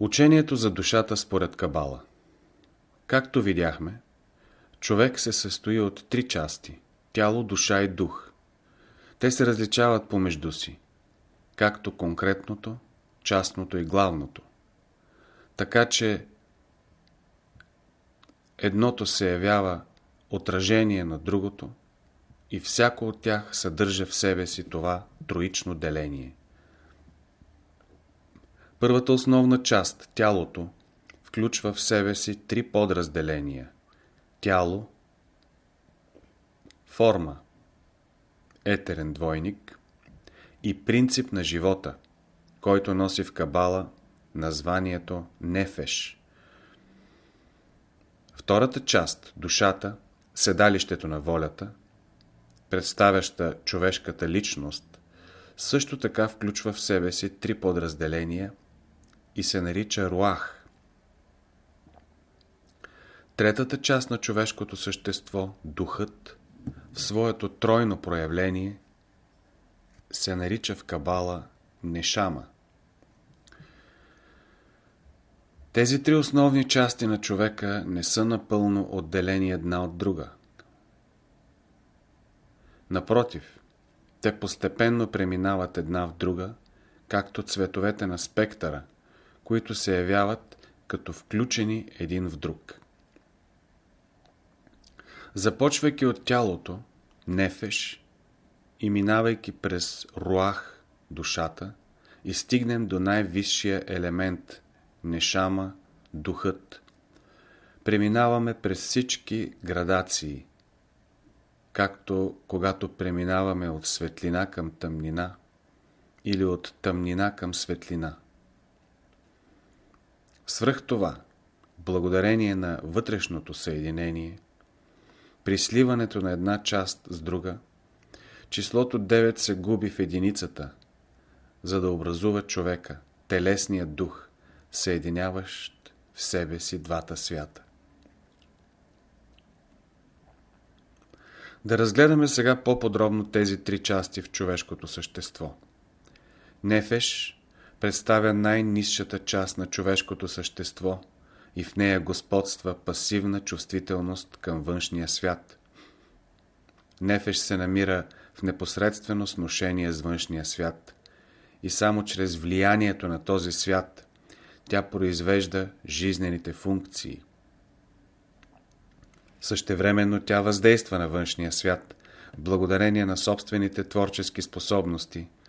Учението за душата според Кабала Както видяхме, човек се състои от три части – тяло, душа и дух. Те се различават помежду си, както конкретното, частното и главното. Така че едното се явява отражение на другото и всяко от тях съдържа в себе си това троично деление. Първата основна част, тялото, включва в себе си три подразделения. Тяло, форма, етерен двойник и принцип на живота, който носи в Кабала названието Нефеш. Втората част, душата, седалището на волята, представяща човешката личност, също така включва в себе си три подразделения и се нарича руах. Третата част на човешкото същество, духът, в своето тройно проявление, се нарича в Кабала Нешама. Тези три основни части на човека не са напълно отделени една от друга. Напротив, те постепенно преминават една в друга, както цветовете на спектъра, които се явяват като включени един в друг. Започвайки от тялото, нефеш, и минавайки през руах, душата, и стигнем до най-висшия елемент, нешама, духът. Преминаваме през всички градации, както когато преминаваме от светлина към тъмнина или от тъмнина към светлина. Свръх това, благодарение на вътрешното съединение, при сливането на една част с друга, числото 9 се губи в единицата, за да образува човека, телесният дух, съединяващ в себе си двата свята. Да разгледаме сега по-подробно тези три части в човешкото същество. Нефеш представя най-низшата част на човешкото същество и в нея господства пасивна чувствителност към външния свят. Нефеш се намира в непосредствено сношение с външния свят и само чрез влиянието на този свят тя произвежда жизнените функции. Същевременно тя въздейства на външния свят, благодарение на собствените творчески способности –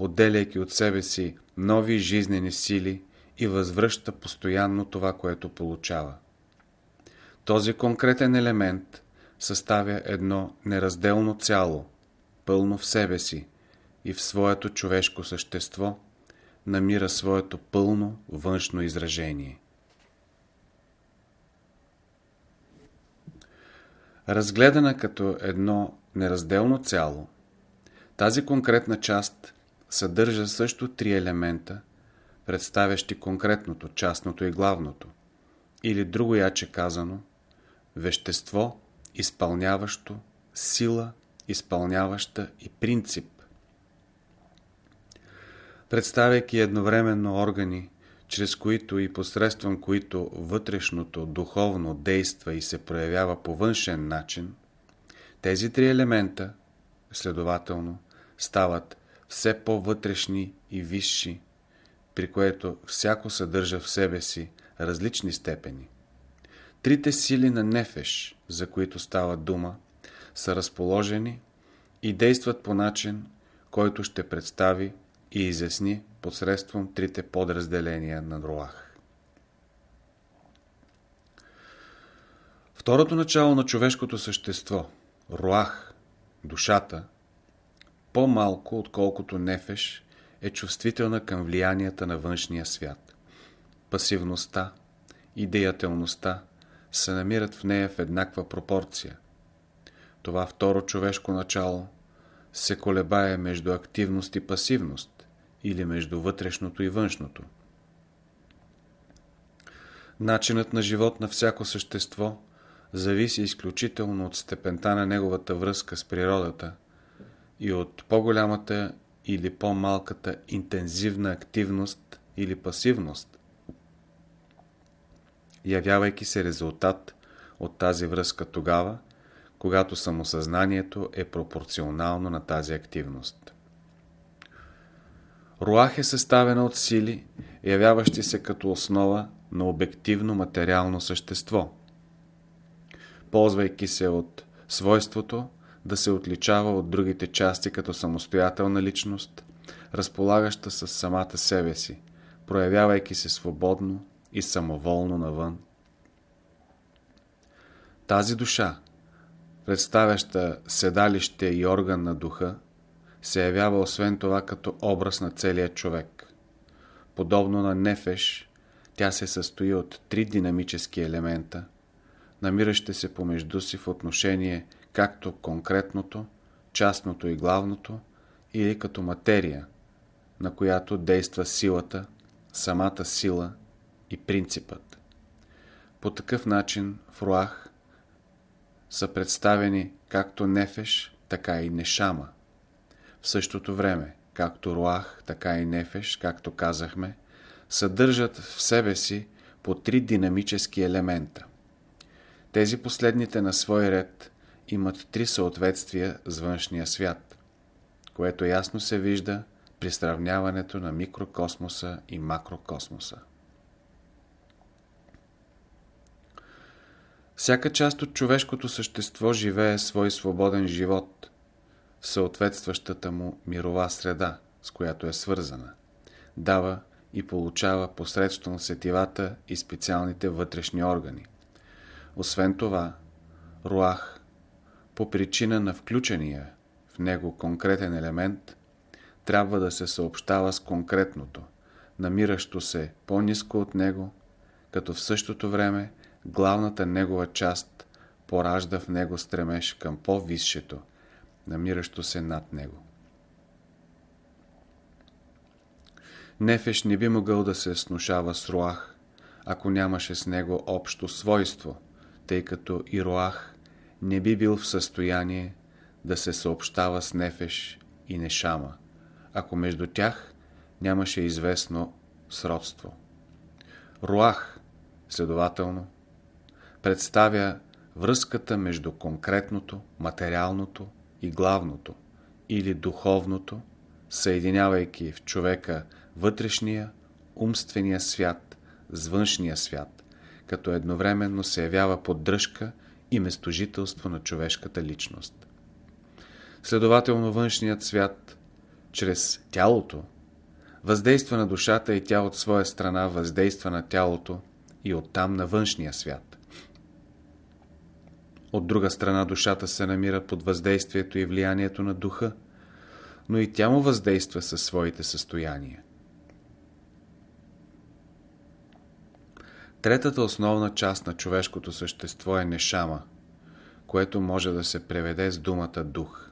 отделяйки от себе си нови жизнени сили и възвръща постоянно това, което получава. Този конкретен елемент съставя едно неразделно цяло, пълно в себе си и в своето човешко същество намира своето пълно външно изражение. Разгледана като едно неразделно цяло, тази конкретна част съдържа също три елемента, представящи конкретното, частното и главното, или друго яче казано, вещество, изпълняващо, сила, изпълняваща и принцип. Представяйки едновременно органи, чрез които и посредством които вътрешното духовно действа и се проявява по външен начин, тези три елемента, следователно, стават все по-вътрешни и висши, при което всяко съдържа в себе си различни степени. Трите сили на Нефеш, за които става дума, са разположени и действат по начин, който ще представи и изясни посредством трите подразделения на Руах. Второто начало на човешкото същество, Руах, душата, по-малко отколкото нефеш е чувствителна към влиянията на външния свят. Пасивността и деятелността се намират в нея в еднаква пропорция. Това второ човешко начало се колебае между активност и пасивност или между вътрешното и външното. Начинът на живот на всяко същество зависи изключително от степента на неговата връзка с природата – и от по-голямата или по-малката интензивна активност или пасивност. явявайки се резултат от тази връзка тогава, когато самосъзнанието е пропорционално на тази активност. Руах е съставена от сили, явяващи се като основа на обективно материално същество. Ползвайки се от свойството да се отличава от другите части като самостоятелна личност, разполагаща с самата себе си, проявявайки се свободно и самоволно навън. Тази душа, представяща седалище и орган на духа, се явява освен това като образ на целия човек. Подобно на нефеш, тя се състои от три динамически елемента, намиращи се помежду си в отношение както конкретното, частното и главното, или като материя, на която действа силата, самата сила и принципът. По такъв начин в Руах са представени както Нефеш, така и Нешама. В същото време, както Руах, така и Нефеш, както казахме, съдържат в себе си по три динамически елемента. Тези последните на свой ред имат три съответствия с външния свят, което ясно се вижда при сравняването на микрокосмоса и макрокосмоса. Всяка част от човешкото същество живее свой свободен живот в съответстващата му мирова среда, с която е свързана. Дава и получава посредством сетивата и специалните вътрешни органи. Освен това, Руах, по причина на включения в него конкретен елемент, трябва да се съобщава с конкретното, намиращо се по-низко от него, като в същото време главната негова част поражда в него стремеж към по-висшето, намиращо се над него. Нефеш не би могъл да се снушава с Руах, ако нямаше с него общо свойство, тъй като и Руах не би бил в състояние да се съобщава с Нефеш и Нешама, ако между тях нямаше известно сродство. Руах, следователно, представя връзката между конкретното, материалното и главното или духовното, съединявайки в човека вътрешния, умствения свят с външния свят, като едновременно се явява поддръжка и местожителство на човешката личност. Следователно външният свят, чрез тялото, въздейства на душата и тя от своя страна въздейства на тялото и оттам на външния свят. От друга страна душата се намира под въздействието и влиянието на духа, но и тя му въздейства със своите състояния. Третата основна част на човешкото същество е нешама, което може да се преведе с думата дух.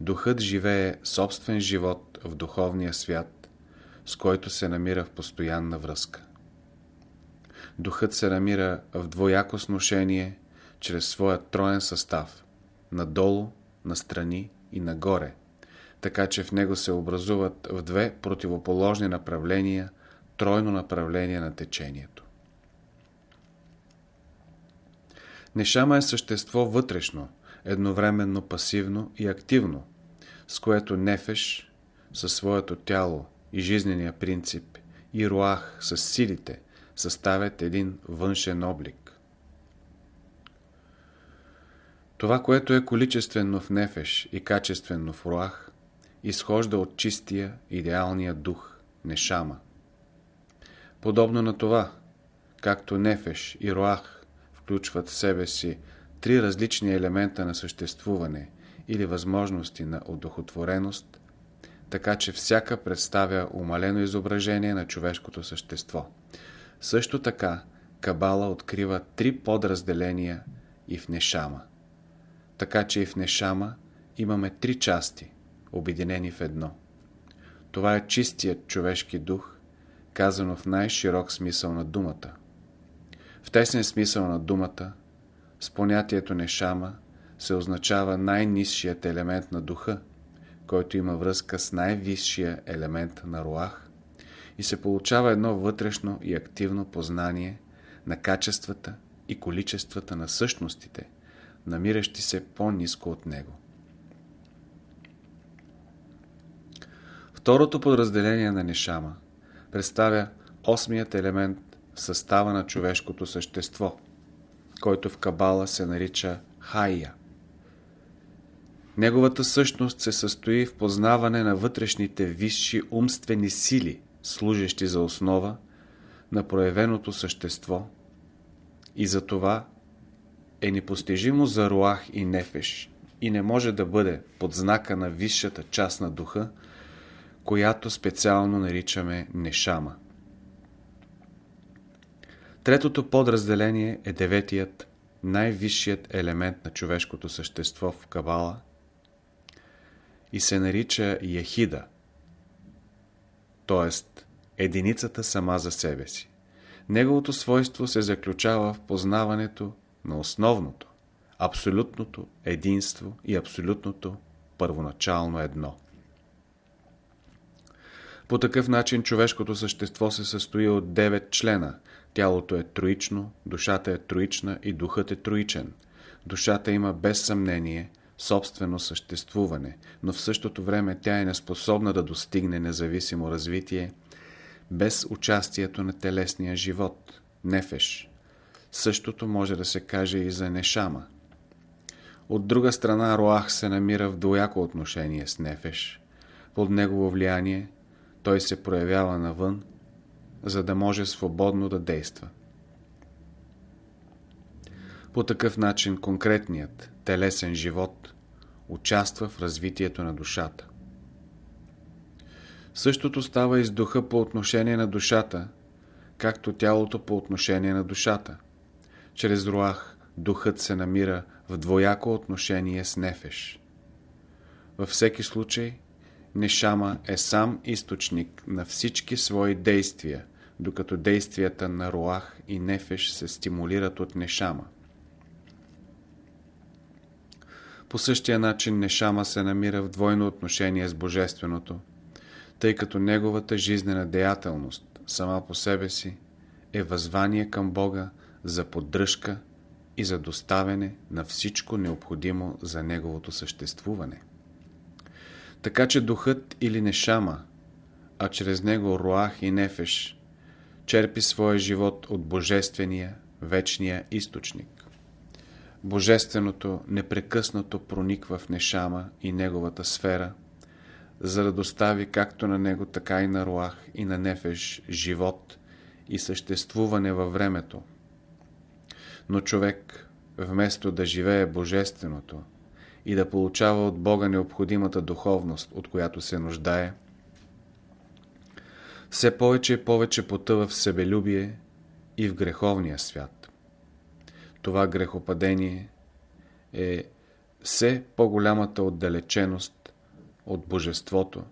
Духът живее собствен живот в духовния свят, с който се намира в постоянна връзка. Духът се намира в двояко сношение чрез своя троен състав – надолу, настрани и нагоре, така че в него се образуват в две противоположни направления тройно направление на течението. Нешама е същество вътрешно, едновременно пасивно и активно, с което Нефеш със своето тяло и жизнения принцип и Руах с силите съставят един външен облик. Това, което е количествено в Нефеш и качествено в Руах, изхожда от чистия, идеалния дух, Нешама. Подобно на това, както Нефеш и Руах включват в себе си три различни елемента на съществуване или възможности на удохотвореност, така че всяка представя умалено изображение на човешкото същество. Също така, Кабала открива три подразделения и в Нешама. Така че и в Нешама имаме три части, обединени в едно. Това е чистият човешки дух, казано в най-широк смисъл на думата. В тесен смисъл на думата – с понятието Нешама се означава най-низшият елемент на духа, който има връзка с най-висшия елемент на Руах и се получава едно вътрешно и активно познание на качествата и количествата на същностите, намиращи се по-низко от него. Второто подразделение на Нишама представя осмият елемент състава на човешкото същество, който в Кабала се нарича Хайя. Неговата същност се състои в познаване на вътрешните висши умствени сили, служещи за основа на проявеното същество и за това е непостижимо за Руах и Нефеш и не може да бъде под знака на висшата част на духа, която специално наричаме Нешама. Третото подразделение е деветият, най-висшият елемент на човешкото същество в Кабала и се нарича Яхида, т.е. единицата сама за себе си. Неговото свойство се заключава в познаването на основното, абсолютното единство и абсолютното първоначално едно. По такъв начин човешкото същество се състои от 9 члена. Тялото е троично, душата е троична и духът е троичен. Душата има без съмнение собствено съществуване, но в същото време тя е неспособна да достигне независимо развитие без участието на телесния живот, нефеш. Същото може да се каже и за Нешама. От друга страна Роах се намира в двояко отношение с Нефеш. Под негово влияние той се проявява навън, за да може свободно да действа. По такъв начин конкретният телесен живот участва в развитието на душата. Същото става и с духа по отношение на душата, както тялото по отношение на душата. Чрез Руах духът се намира в двояко отношение с Нефеш. Във всеки случай, Нешама е сам източник на всички свои действия, докато действията на Руах и Нефеш се стимулират от Нешама. По същия начин Нешама се намира в двойно отношение с Божественото, тъй като неговата жизнена деятелност сама по себе си е възвание към Бога за поддръжка и за доставяне на всичко необходимо за неговото съществуване. Така че духът или нешама, а чрез него руах и нефеш, черпи своя живот от Божествения, вечния източник. Божественото непрекъснато прониква в Нешама и неговата сфера, за да достави както на него, така и на Руах и на Нефеш живот и съществуване във времето. Но човек, вместо да живее Божественото и да получава от Бога необходимата духовност, от която се нуждае, все повече и повече потъва в себелюбие и в греховния свят това грехопадение е все по-голямата отдалеченост от Божеството.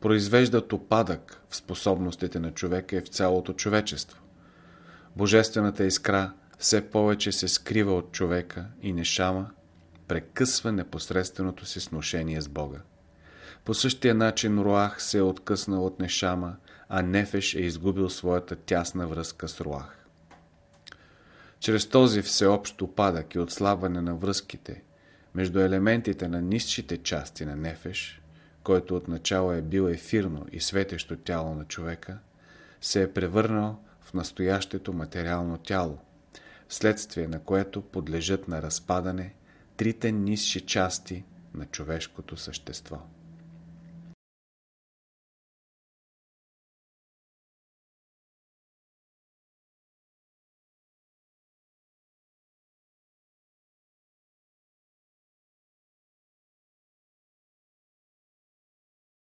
Произвеждат опадък в способностите на човека и в цялото човечество. Божествената искра все повече се скрива от човека и нешама прекъсва непосредственото си сношение с Бога. По същия начин Руах се е откъснал от Нешама, а Нефеш е изгубил своята тясна връзка с Руах. Чрез този всеобщ опадък и отслабване на връзките между елементите на низшите части на Нефеш, който отначало е бил ефирно и светещо тяло на човека, се е превърнал в настоящето материално тяло, вследствие на което подлежат на разпадане трите низши части на човешкото същество.